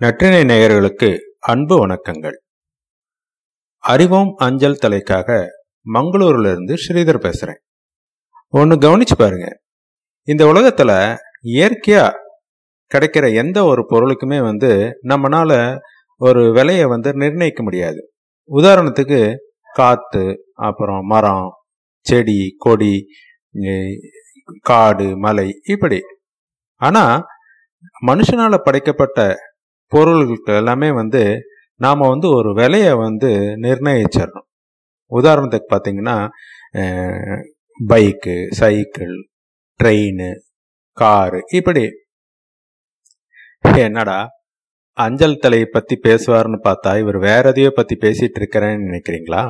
நற்றினை நேயர்களுக்கு அன்பு வணக்கங்கள். அறிவோம் அஞ்சல் தலைக்காக மங்களூர்லேருந்து ஸ்ரீதர் பேசுகிறேன் ஒன்று கவனிச்சு பாருங்க. இந்த உலகத்தில் இயற்கையாக கிடைக்கிற எந்த ஒரு பொருளுக்குமே வந்து நம்மளால் ஒரு விலையை வந்து நிர்ணயிக்க முடியாது. உதாரணத்துக்கு காற்று அப்புறம் மரம் செடி கொடி காடு மலை இப்படி. ஆனால் மனுஷனால் படைக்கப்பட்ட பொருள்களுக்கு எல்லாமே வந்து நாம் வந்து ஒரு விலையை வந்து நிர்ணயிச்சிடணும். உதாரணத்துக்கு பார்த்தீங்கன்னா பைக்கு சைக்கிள் ட்ரெயின் காரு இப்படி. என்னடா அஞ்சல் தலையை பற்றி பேசுவார்னு பார்த்தா இவர் வேற எதையோ பற்றி பேசிகிட்டு இருக்கிறேன்னு நினைக்கிறீங்களா?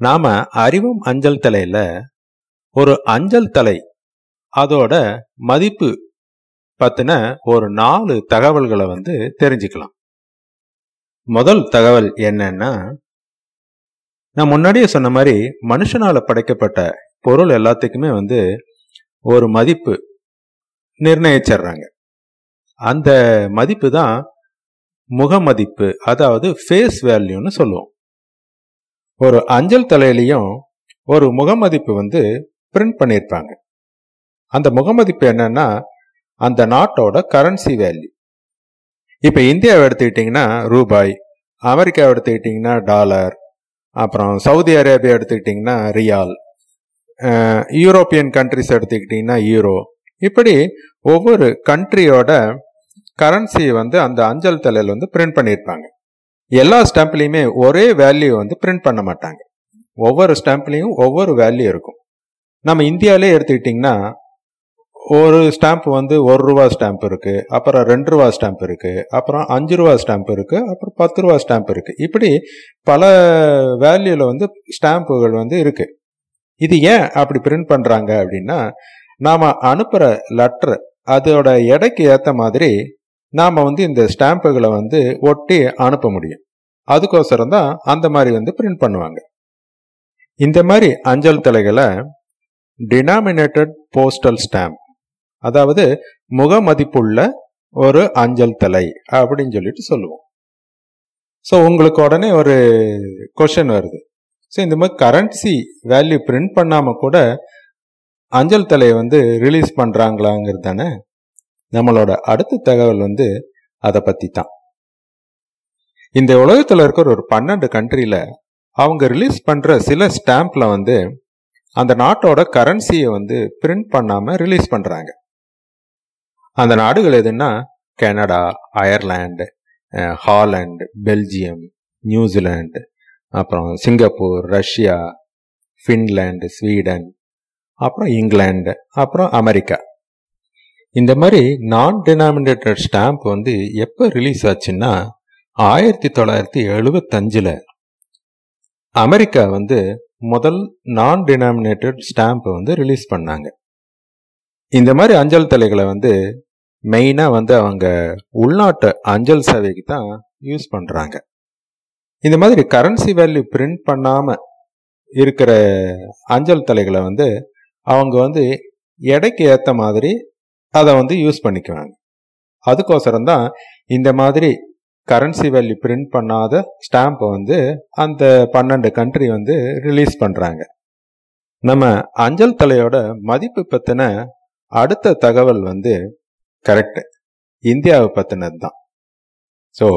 நாம் அறிவும் அஞ்சல் தலையில் ஒரு அஞ்சல் தலை அதோட மதிப்பு பத்தின ஒரு நாலு தகவல்களை வந்து தெரிஞ்சுக்கலாம். முதல் தகவல் என்னன்னா நான் முன்னாடியே சொன்ன மாதிரி மனுஷனால படைக்கப்பட்ட பொருள் எல்லாத்துக்குமே வந்து ஒரு மதிப்பு நிர்ணயிச்சிடுறாங்க. அந்த மதிப்பு தான் முகமதிப்பு அதாவது ஃபேஸ் வேல்யூன்னு சொல்லுவோம். ஒரு அஞ்சல் தலையிலையும் ஒரு முகமதிப்பு வந்து பிரிண்ட் பண்ணியிருப்பாங்க. அந்த முகமதிப்பு என்னன்னா அந்த நாட்டோட கரன்சி வேல்யூ இப்போ இந்தியாவை எடுத்துக்கிட்டிங்கன்னா ரூபாய் அமெரிக்காவை எடுத்துக்கிட்டிங்கன்னா டாலர் அப்புறம் சவுதி அரேபியா எடுத்துக்கிட்டிங்கன்னா ரியால் யூரோப்பியன் கண்ட்ரிஸ் எடுத்துக்கிட்டிங்கன்னா யூரோ இப்படி ஒவ்வொரு கண்ட்ரியோட கரன்சி வந்து அந்த அஞ்சல் தலையில் வந்து பிரிண்ட் பண்ணியிருப்பாங்க. எல்லா ஸ்டாம்ப்லேயுமே ஒரே வேல்யூ வந்து பிரிண்ட் பண்ண மாட்டாங்க. ஒவ்வொரு ஸ்டாம்ப்லேயும் ஒவ்வொரு வேல்யூ இருக்கும். நம்ம இந்தியாவிலே எடுத்துக்கிட்டிங்கன்னா ஒரு ஸ்டாம்ப் வந்து ஒரு ரூபா ஸ்டாம்ப் இருக்கு அப்புறம் ரெண்டு ரூபா ஸ்டாம்ப் இருக்கு அப்புறம் அஞ்சு ரூபா ஸ்டாம்ப் இருக்கு அப்புறம் பத்து ரூபா ஸ்டாம்ப் இருக்கு. இப்படி பல வேல்யூல வந்து ஸ்டாம்புகள் வந்து இருக்கு. இது ஏன் அப்படி பிரிண்ட் பண்றாங்க அப்படின்னா நாம அனுப்புற லெட்டர் அதோட எடைக்கு ஏற்ற மாதிரி நாம வந்து இந்த ஸ்டாம்புகளை வந்து ஒட்டி அனுப்ப முடியும். அதுக்கோசரம் தான் அந்த மாதிரி வந்து பிரிண்ட் பண்ணுவாங்க. இந்த மாதிரி அஞ்சல் தலைகளை டினாமினேட்டட் போஸ்டல் ஸ்டாம்ப் அதாவது முக மதிப்புள்ள ஒரு அஞ்சல் தலை அப்படின்னு சொல்லிட்டு சொல்லுவோம். ஸோ உங்களுக்கு உடனே ஒரு கொஷின் வருது. ஸோ இந்த மாதிரி கரன்சி வேல்யூ பிரிண்ட் பண்ணாமல் கூட அஞ்சல் தலையை வந்து ரிலீஸ் பண்ணுறாங்களாங்கிறது தானே? நம்மளோட அடுத்த தகவல் வந்து அதை பற்றி தான் இந்த உலகத்தில் இருக்கிற ஒரு பன்னெண்டு கண்ட்ரியில் அவங்க ரிலீஸ் பண்ணுற சில ஸ்டாம்பில் வந்து அந்த நாட்டோட கரன்சியை வந்து பிரிண்ட் பண்ணாமல் ரிலீஸ் பண்ணுறாங்க அந்த நாடுகள் எதுன்னா Canada Ireland Holland Belgium New Zealand அப்புறம் சிங்கப்பூர் ரஷ்யா ஃபின்லாண்டு ஸ்வீடன் அப்புறம் இங்கிலாண்டு அப்புறம் அமெரிக்கா. இந்த மாதிரி நான் டினாமினேட்டட் ஸ்டாம்ப் வந்து எப்போ ரிலீஸ் ஆச்சுன்னா ஆயிரத்தி தொள்ளாயிரத்தி எழுபத்தஞ்சில் அமெரிக்கா வந்து முதல் நான் டினாமினேட்டட் ஸ்டாம்ப் வந்து ரிலீஸ் பண்ணாங்க. இந்த மாதிரி அஞ்சல் தலைகளை வந்து மெயினாக வந்து அவங்க உள்நாட்டு அஞ்சல் சேவைக்கு தான் யூஸ் பண்ணுறாங்க இந்த மாதிரி கரன்சி வேல்யூ பிரிண்ட் பண்ணாமல் இருக்கிற அஞ்சல் தலைகளை வந்து அவங்க வந்து எடைக்கு ஏற்ற மாதிரி அதை வந்து யூஸ் பண்ணிக்குவாங்க. அதுக்கோசரம் தான் இந்த மாதிரி கரன்சி வேல்யூ பிரிண்ட் பண்ணாத ஸ்டாம்பை வந்து அந்த பன்னெண்டு கண்ட்ரி வந்து ரிலீஸ் பண்ணுறாங்க நம்ம அஞ்சல் தலையோட மதிப்பு பற்றின அடுத்த தகவல் வந்து கரெக்ட் இந்தியாவை பற்றினது தான் ஸோ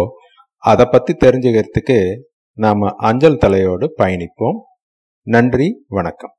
அதை பற்றி தெரிஞ்சுக்கிறதுக்கு நாம் அஞ்சல் தலையோடு பயணிப்போம். நன்றி வணக்கம்.